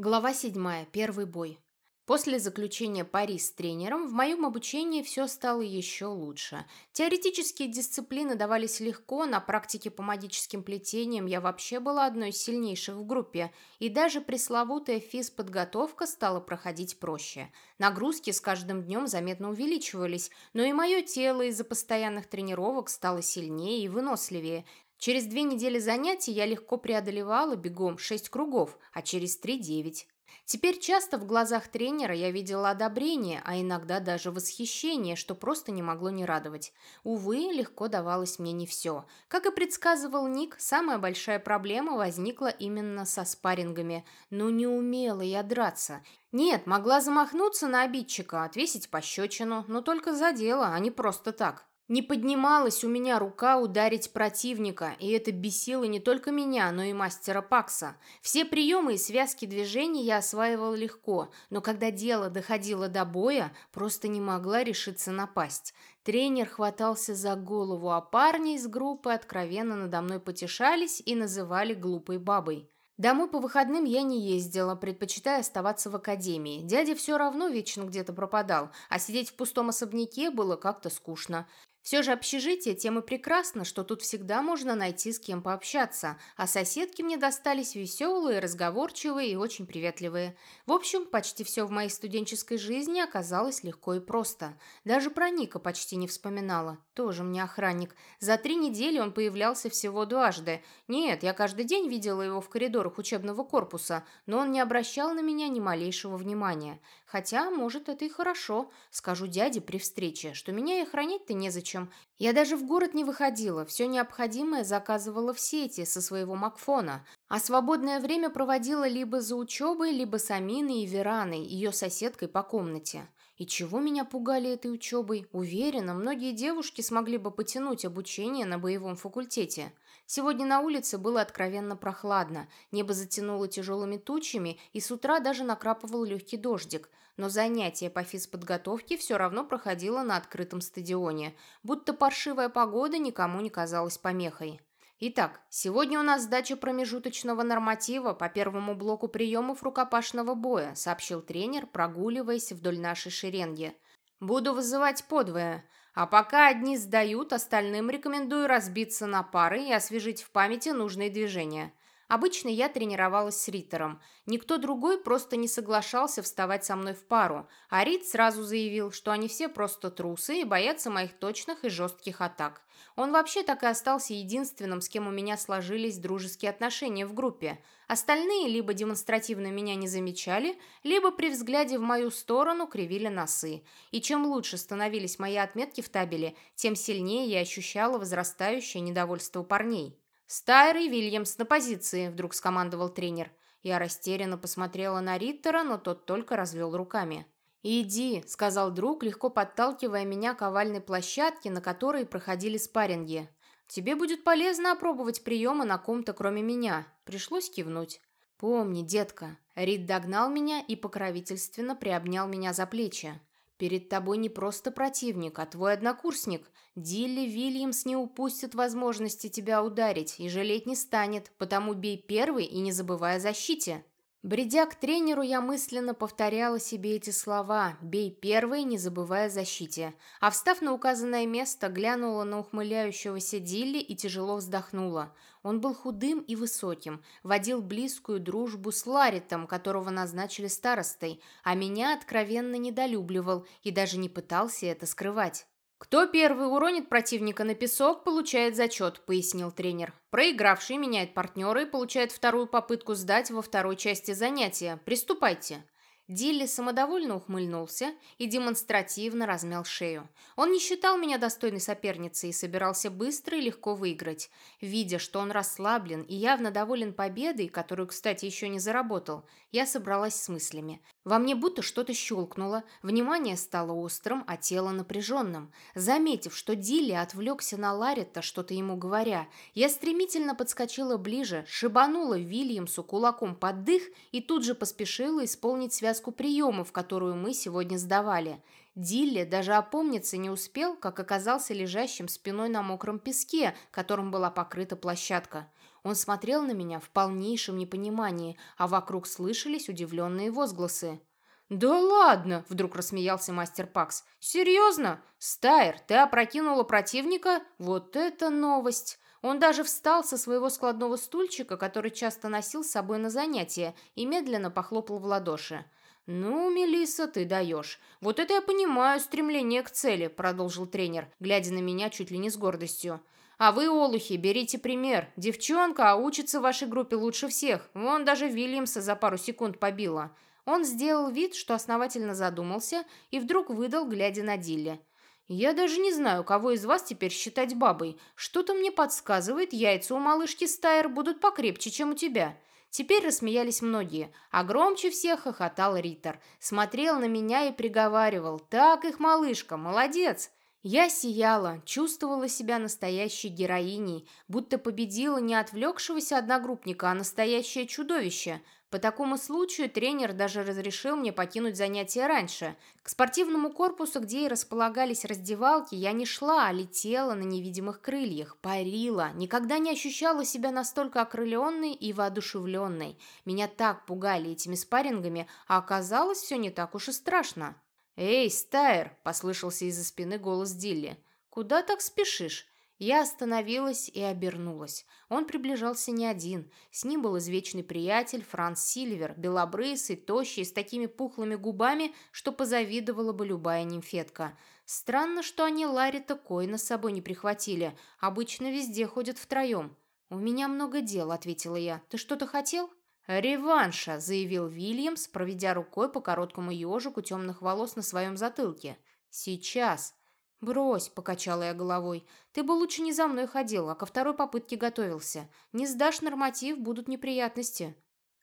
Глава 7. Первый бой. После заключения пари с тренером в моем обучении все стало еще лучше. Теоретические дисциплины давались легко, на практике по магическим плетениям я вообще была одной из сильнейших в группе, и даже пресловутая физподготовка стала проходить проще. Нагрузки с каждым днем заметно увеличивались, но и мое тело из-за постоянных тренировок стало сильнее и выносливее. Через две недели занятий я легко преодолевала бегом шесть кругов, а через три – девять. Теперь часто в глазах тренера я видела одобрение, а иногда даже восхищение, что просто не могло не радовать. Увы, легко давалось мне не все. Как и предсказывал Ник, самая большая проблема возникла именно со спаррингами. Но не умела я драться. Нет, могла замахнуться на обидчика, отвесить пощечину, но только за дело, а не просто так. Не поднималась у меня рука ударить противника, и это бесило не только меня, но и мастера Пакса. Все приемы и связки движений я осваивала легко, но когда дело доходило до боя, просто не могла решиться напасть. Тренер хватался за голову, а парни из группы откровенно надо мной потешались и называли глупой бабой. Домой по выходным я не ездила, предпочитая оставаться в академии. Дядя все равно вечно где-то пропадал, а сидеть в пустом особняке было как-то скучно. Все же общежитие тем и прекрасно, что тут всегда можно найти с кем пообщаться, а соседки мне достались веселые, разговорчивые и очень приветливые. В общем, почти все в моей студенческой жизни оказалось легко и просто. Даже про Ника почти не вспоминала. Тоже мне охранник. За три недели он появлялся всего дважды. Нет, я каждый день видела его в коридорах учебного корпуса, но он не обращал на меня ни малейшего внимания. Хотя, может, это и хорошо. Скажу дяде при встрече, что меня и охранять-то незачем я даже в город не выходила, все необходимое заказывала в сети со своего Макфона, а свободное время проводила либо за учебой, либо с Аминой и Вераной, ее соседкой по комнате. И чего меня пугали этой учебой? Уверена, многие девушки смогли бы потянуть обучение на боевом факультете. Сегодня на улице было откровенно прохладно, небо затянуло тяжелыми тучами, и с утра даже накрапывал легкий дождик. Но занятие по физподготовке все равно проходило на открытом стадионе, будто паршивая погода никому не казалась помехой. Итак, сегодня у нас сдача промежуточного норматива по первому блоку приемов рукопашного боя, сообщил тренер, прогуливаясь вдоль нашей шеренги. Буду вызывать подвое. А пока одни сдают, остальным рекомендую разбиться на пары и освежить в памяти нужные движения. Обычно я тренировалась с Риттером. Никто другой просто не соглашался вставать со мной в пару, а Рит сразу заявил, что они все просто трусы и боятся моих точных и жестких атак. Он вообще так и остался единственным, с кем у меня сложились дружеские отношения в группе. Остальные либо демонстративно меня не замечали, либо при взгляде в мою сторону кривили носы. И чем лучше становились мои отметки в табеле, тем сильнее я ощущала возрастающее недовольство парней. «Стайрый Вильямс на позиции», — вдруг скомандовал тренер. Я растерянно посмотрела на Риттера, но тот только развел руками. «Иди», — сказал друг, легко подталкивая меня к овальной площадке, на которой проходили спарринги. «Тебе будет полезно опробовать приемы на ком-то, кроме меня». Пришлось кивнуть. «Помни, детка». Рид догнал меня и покровительственно приобнял меня за плечи. Перед тобой не просто противник, а твой однокурсник. Дилли Вильямс не упустит возможности тебя ударить и жалеть не станет, потому бей первый и не забывай о защите. Бредя к тренеру, я мысленно повторяла себе эти слова «бей первый, не забывая о защите», а встав на указанное место, глянула на ухмыляющегося Дилли и тяжело вздохнула. Он был худым и высоким, водил близкую дружбу с Ларитом, которого назначили старостой, а меня откровенно недолюбливал и даже не пытался это скрывать. «Кто первый уронит противника на песок, получает зачет», — пояснил тренер. «Проигравший меняет партнера и получает вторую попытку сдать во второй части занятия. Приступайте». Дилли самодовольно ухмыльнулся и демонстративно размял шею. Он не считал меня достойной соперницей и собирался быстро и легко выиграть. Видя, что он расслаблен и явно доволен победой, которую, кстати, еще не заработал, я собралась с мыслями. Во мне будто что-то щелкнуло, внимание стало острым, а тело напряженным. Заметив, что Дилли отвлекся на Ларета, что-то ему говоря, я стремительно подскочила ближе, шибанула Вильямсу кулаком под дых и тут же поспешила исполнить связку приемов, которую мы сегодня сдавали. Дилли даже опомниться не успел, как оказался лежащим спиной на мокром песке, которым была покрыта площадка. Он смотрел на меня в полнейшем непонимании, а вокруг слышались удивленные возгласы. «Да ладно!» – вдруг рассмеялся мастер Пакс. «Серьезно? Стайр, ты опрокинула противника? Вот это новость!» Он даже встал со своего складного стульчика, который часто носил с собой на занятия, и медленно похлопал в ладоши. «Ну, Мелисса, ты даешь. Вот это я понимаю стремление к цели», — продолжил тренер, глядя на меня чуть ли не с гордостью. «А вы, олухи, берите пример. Девчонка, а учится в вашей группе лучше всех. Вон даже Вильямса за пару секунд побила». Он сделал вид, что основательно задумался, и вдруг выдал, глядя на Дилли. «Я даже не знаю, кого из вас теперь считать бабой. Что-то мне подсказывает, яйца у малышки Стайр будут покрепче, чем у тебя». Теперь рассмеялись многие, а громче всех хохотал Риттер. Смотрел на меня и приговаривал «Так их, малышка, молодец!» Я сияла, чувствовала себя настоящей героиней, будто победила не отвлекшегося одногруппника, а настоящее чудовище – по такому случаю тренер даже разрешил мне покинуть занятия раньше. К спортивному корпусу, где и располагались раздевалки, я не шла, а летела на невидимых крыльях, парила, никогда не ощущала себя настолько окрыленной и воодушевленной. Меня так пугали этими спаррингами, а оказалось все не так уж и страшно. «Эй, Стайр!» – послышался из-за спины голос Дилли. «Куда так спешишь?» Я остановилась и обернулась. Он приближался не один. С ним был извечный приятель Франц Сильвер, белобрысый, тощий, с такими пухлыми губами, что позавидовала бы любая нимфетка. Странно, что они Ларри-то Койна с собой не прихватили. Обычно везде ходят втроем. «У меня много дел», — ответила я. «Ты что-то хотел?» «Реванша», — заявил Вильямс, проведя рукой по короткому ежику темных волос на своем затылке. «Сейчас». «Брось», — покачала я головой. «Ты бы лучше не за мной ходил, а ко второй попытке готовился. Не сдашь норматив, будут неприятности».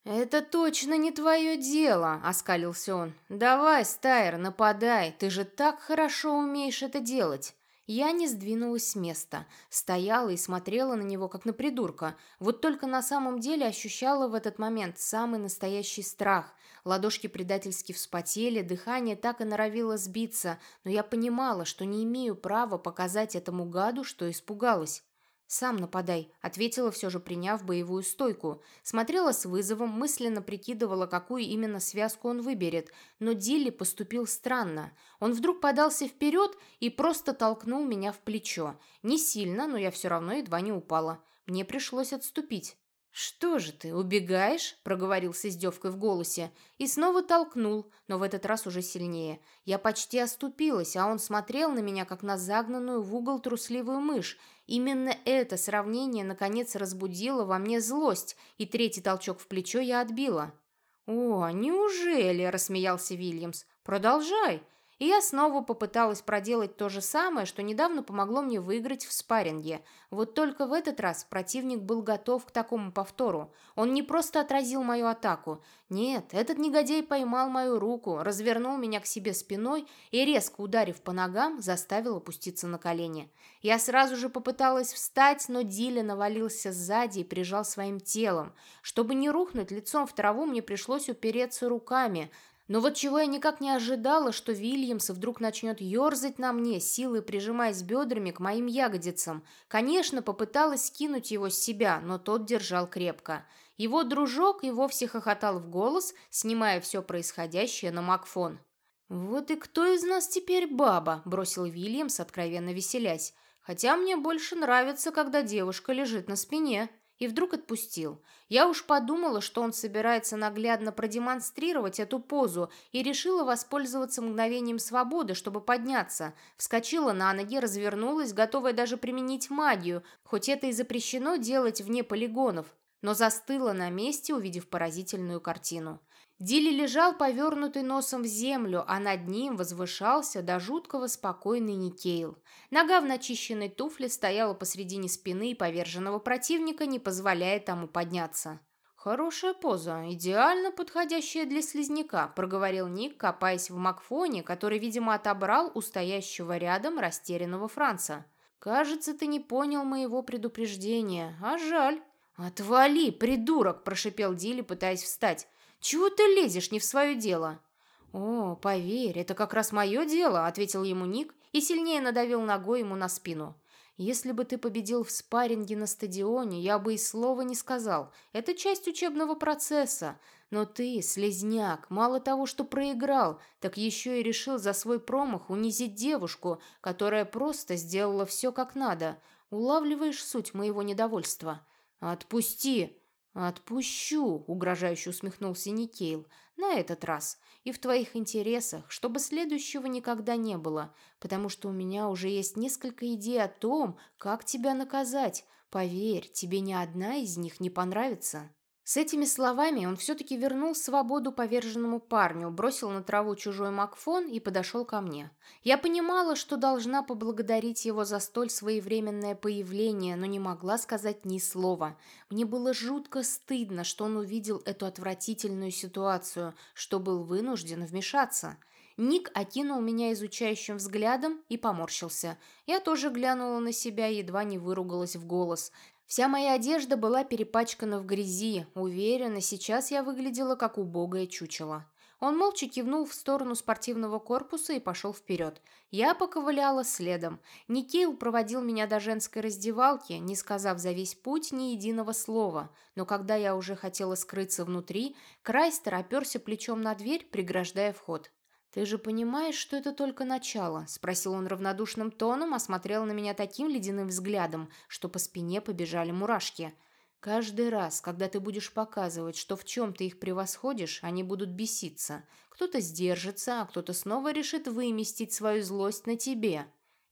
«Это точно не твое дело», — оскалился он. «Давай, Стайр, нападай, ты же так хорошо умеешь это делать». Я не сдвинулась с места, стояла и смотрела на него, как на придурка. Вот только на самом деле ощущала в этот момент самый настоящий страх. Ладошки предательски вспотели, дыхание так и норовило сбиться, но я понимала, что не имею права показать этому гаду, что испугалась. «Сам нападай», — ответила все же, приняв боевую стойку. Смотрела с вызовом, мысленно прикидывала, какую именно связку он выберет. Но Дилли поступил странно. Он вдруг подался вперед и просто толкнул меня в плечо. Не сильно, но я все равно едва не упала. Мне пришлось отступить. «Что же ты, убегаешь?» – проговорил с издевкой в голосе. И снова толкнул, но в этот раз уже сильнее. Я почти оступилась, а он смотрел на меня, как на загнанную в угол трусливую мышь. Именно это сравнение, наконец, разбудило во мне злость, и третий толчок в плечо я отбила. «О, неужели?» – рассмеялся Вильямс. «Продолжай!» И я снова попыталась проделать то же самое, что недавно помогло мне выиграть в спарринге. Вот только в этот раз противник был готов к такому повтору. Он не просто отразил мою атаку. Нет, этот негодяй поймал мою руку, развернул меня к себе спиной и, резко ударив по ногам, заставил опуститься на колени. Я сразу же попыталась встать, но Диля навалился сзади и прижал своим телом. Чтобы не рухнуть лицом в траву, мне пришлось упереться руками, но вот чего я никак не ожидала, что Вильямс вдруг начнет ерзать на мне, силой прижимаясь бедрами к моим ягодицам. Конечно, попыталась скинуть его с себя, но тот держал крепко. Его дружок и вовсе хохотал в голос, снимая все происходящее на Макфон. «Вот и кто из нас теперь баба?» – бросил Вильямс, откровенно веселясь. «Хотя мне больше нравится, когда девушка лежит на спине» и вдруг отпустил. Я уж подумала, что он собирается наглядно продемонстрировать эту позу и решила воспользоваться мгновением свободы, чтобы подняться. Вскочила на ноги, развернулась, готовая даже применить магию, хоть это и запрещено делать вне полигонов, но застыла на месте, увидев поразительную картину. Дилли лежал повернутый носом в землю, а над ним возвышался до жуткого спокойный Никейл. Нога в начищенной туфле стояла посредине спины поверженного противника, не позволяя тому подняться. «Хорошая поза, идеально подходящая для слизняка», – проговорил Ник, копаясь в Макфоне, который, видимо, отобрал у стоящего рядом растерянного Франца. «Кажется, ты не понял моего предупреждения, а жаль». «Отвали, придурок!» – прошипел Дилли, пытаясь встать. Чего ты лезешь не в свое дело?» «О, поверь, это как раз мое дело», — ответил ему Ник и сильнее надавил ногой ему на спину. Если бы ты победил в спарринге на стадионе, я бы и слова не сказал. Это часть учебного процесса. Но ты, слезняк, мало того, что проиграл, так еще и решил за свой промах унизить девушку, которая просто сделала все как надо. Улавливаешь суть моего недовольства? Отпусти!» «Отпущу», — угрожающе усмехнулся Никейл. «На этот раз. И в твоих интересах, чтобы следующего никогда не было, потому что у меня уже есть несколько идей о том, как тебя наказать. Поверь, тебе ни одна из них не понравится». С этими словами он все-таки вернул свободу поверженному парню, бросил на траву чужой макфон и подошел ко мне. Я понимала, что должна поблагодарить его за столь своевременное появление, но не могла сказать ни слова. Мне было жутко стыдно, что он увидел эту отвратительную ситуацию, что был вынужден вмешаться. Ник окинул меня изучающим взглядом и поморщился. Я тоже глянула на себя едва не выругалась в голос. Вся моя одежда была перепачкана в грязи. Уверена, сейчас я выглядела как убогое чучело. Он молча кивнул в сторону спортивного корпуса и пошел вперед. Я поковыляла следом. Никейл проводил меня до женской раздевалки, не сказав за весь путь ни единого слова. Но когда я уже хотела скрыться внутри, Крайстер оперся плечом на дверь, преграждая вход. «Ты же понимаешь, что это только начало?» – спросил он равнодушным тоном, осмотрел на меня таким ледяным взглядом, что по спине побежали мурашки. «Каждый раз, когда ты будешь показывать, что в чем ты их превосходишь, они будут беситься. Кто-то сдержится, а кто-то снова решит выместить свою злость на тебе».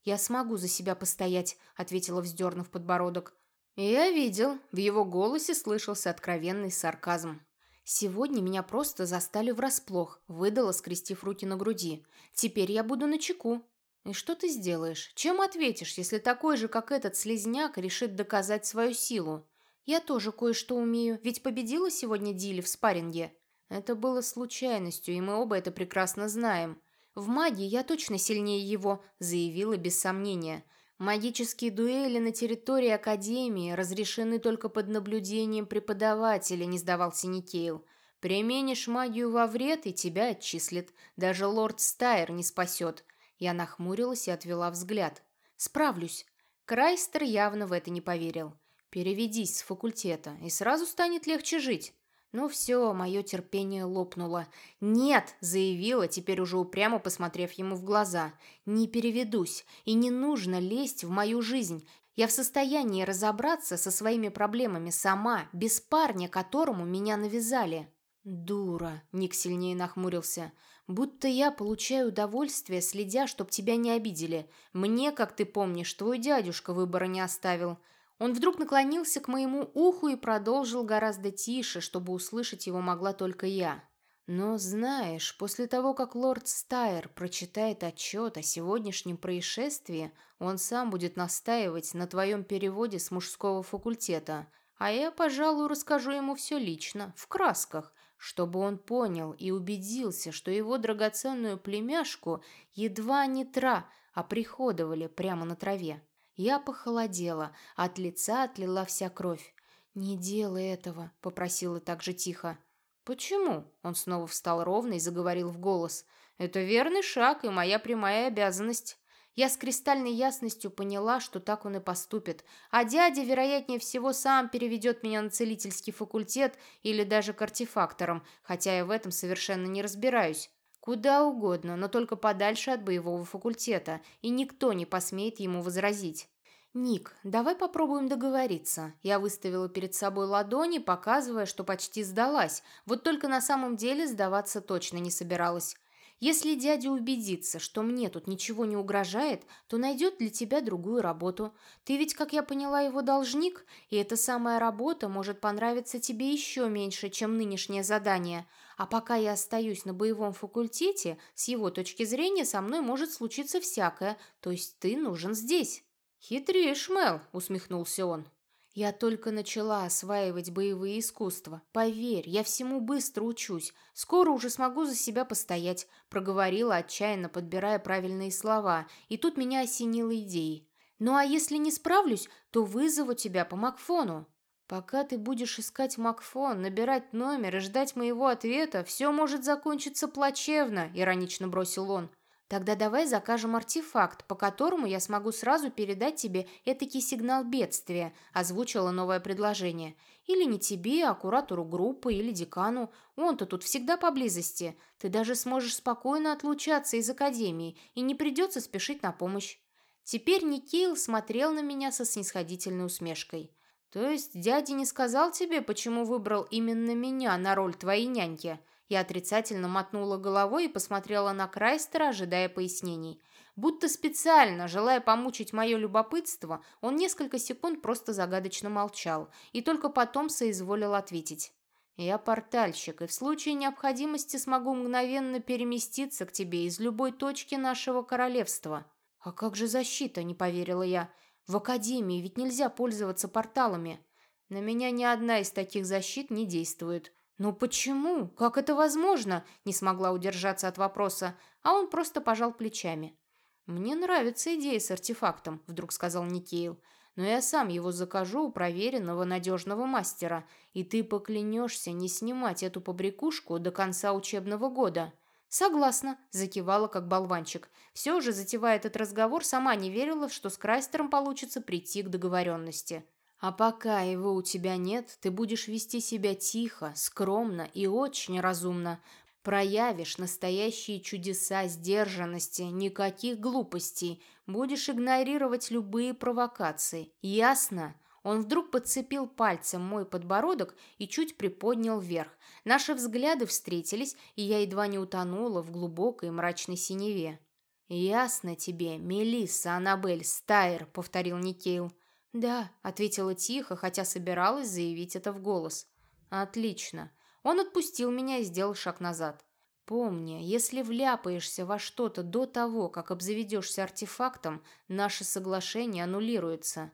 «Я смогу за себя постоять», – ответила, вздернув подбородок. «Я видел». В его голосе слышался откровенный сарказм. Сегодня меня просто застали врасплох, выдала, скрестив руки на груди. Теперь я буду на чеку. И что ты сделаешь? Чем ответишь, если такой же, как этот слезняк, решит доказать свою силу? Я тоже кое-что умею, ведь победила сегодня Дили в спарринге. Это было случайностью, и мы оба это прекрасно знаем. В магии я точно сильнее его, заявила без сомнения. Магические дуэли на территории Академии разрешены только под наблюдением преподавателя, не сдавался Никейл. Применишь магию во вред, и тебя отчислят. Даже лорд Стайр не спасет. Я нахмурилась и отвела взгляд. Справлюсь. Крайстер явно в это не поверил. Переведись с факультета, и сразу станет легче жить. Ну все, мое терпение лопнуло. «Нет!» – заявила, теперь уже упрямо посмотрев ему в глаза. «Не переведусь, и не нужно лезть в мою жизнь. Я в состоянии разобраться со своими проблемами сама, без парня, которому меня навязали». «Дура!» – Ник сильнее нахмурился. «Будто я получаю удовольствие, следя, чтоб тебя не обидели. Мне, как ты помнишь, твой дядюшка выбора не оставил. Он вдруг наклонился к моему уху и продолжил гораздо тише, чтобы услышать его могла только я. «Но знаешь, после того, как лорд Стайер прочитает отчет о сегодняшнем происшествии, он сам будет настаивать на твоем переводе с мужского факультета, а я, пожалуй, расскажу ему все лично, в красках, чтобы он понял и убедился, что его драгоценную племяшку едва не тра, а приходовали прямо на траве. Я похолодела, от лица отлила вся кровь. «Не делай этого», — попросила так же тихо. «Почему?» — он снова встал ровно и заговорил в голос. «Это верный шаг и моя прямая обязанность». Я с кристальной ясностью поняла, что так он и поступит, а дядя, вероятнее всего, сам переведет меня на целительский факультет или даже к артефакторам, хотя я в этом совершенно не разбираюсь. Куда угодно, но только подальше от боевого факультета, и никто не посмеет ему возразить. «Ник, давай попробуем договориться». Я выставила перед собой ладони, показывая, что почти сдалась, вот только на самом деле сдаваться точно не собиралась. Если дядя убедится, что мне тут ничего не угрожает, то найдет для тебя другую работу. Ты ведь, как я поняла, его должник, и эта самая работа может понравиться тебе еще меньше, чем нынешнее задание. А пока я остаюсь на боевом факультете, с его точки зрения со мной может случиться всякое, то есть ты нужен здесь». «Хитришь, Мел», — усмехнулся он. Я только начала осваивать боевые искусства. Поверь, я всему быстро учусь. Скоро уже смогу за себя постоять», — проговорила, отчаянно подбирая правильные слова. И тут меня осенила идеей. «Ну а если не справлюсь, то вызову тебя по Макфону». «Пока ты будешь искать Макфон, набирать номер и ждать моего ответа, все может закончиться плачевно», — иронично бросил он. Тогда давай закажем артефакт, по которому я смогу сразу передать тебе этакий сигнал бедствия, озвучила новое предложение. Или не тебе, а куратору группы или декану. Он-то тут всегда поблизости. Ты даже сможешь спокойно отлучаться из академии и не придется спешить на помощь. Теперь Никейл смотрел на меня со снисходительной усмешкой. «То есть дядя не сказал тебе, почему выбрал именно меня на роль твоей няньки?» Я отрицательно мотнула головой и посмотрела на Крайстера, ожидая пояснений. Будто специально, желая помучить мое любопытство, он несколько секунд просто загадочно молчал и только потом соизволил ответить. «Я портальщик, и в случае необходимости смогу мгновенно переместиться к тебе из любой точки нашего королевства». «А как же защита?» – не поверила я. «В академии ведь нельзя пользоваться порталами». «На меня ни одна из таких защит не действует». «Ну почему? Как это возможно?» – не смогла удержаться от вопроса, а он просто пожал плечами. «Мне нравится идея с артефактом», – вдруг сказал Никейл. «Но я сам его закажу у проверенного надежного мастера, и ты поклянешься не снимать эту побрякушку до конца учебного года». «Согласна», – закивала как болванчик. Все же, затевая этот разговор, сама не верила, что с Крайстером получится прийти к договоренности. «А пока его у тебя нет, ты будешь вести себя тихо, скромно и очень разумно. Проявишь настоящие чудеса сдержанности, никаких глупостей, будешь игнорировать любые провокации. Ясно?» Он вдруг подцепил пальцем мой подбородок и чуть приподнял вверх. Наши взгляды встретились, и я едва не утонула в глубокой мрачной синеве. «Ясно тебе, Мелисса Аннабель Стайр», — повторил Никейл. «Да», — ответила тихо, хотя собиралась заявить это в голос. «Отлично». Он отпустил меня и сделал шаг назад. «Помни, если вляпаешься во что-то до того, как обзаведешься артефактом, наше соглашение аннулируется».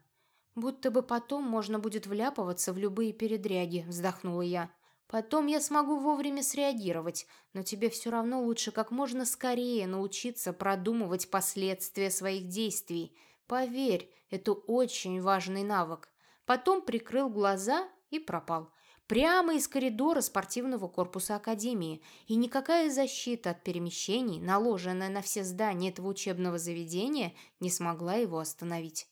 «Будто бы потом можно будет вляпываться в любые передряги», — вздохнула я. «Потом я смогу вовремя среагировать, но тебе все равно лучше как можно скорее научиться продумывать последствия своих действий. Поверь, это очень важный навык». Потом прикрыл глаза и пропал. Прямо из коридора спортивного корпуса Академии. И никакая защита от перемещений, наложенная на все здания этого учебного заведения, не смогла его остановить.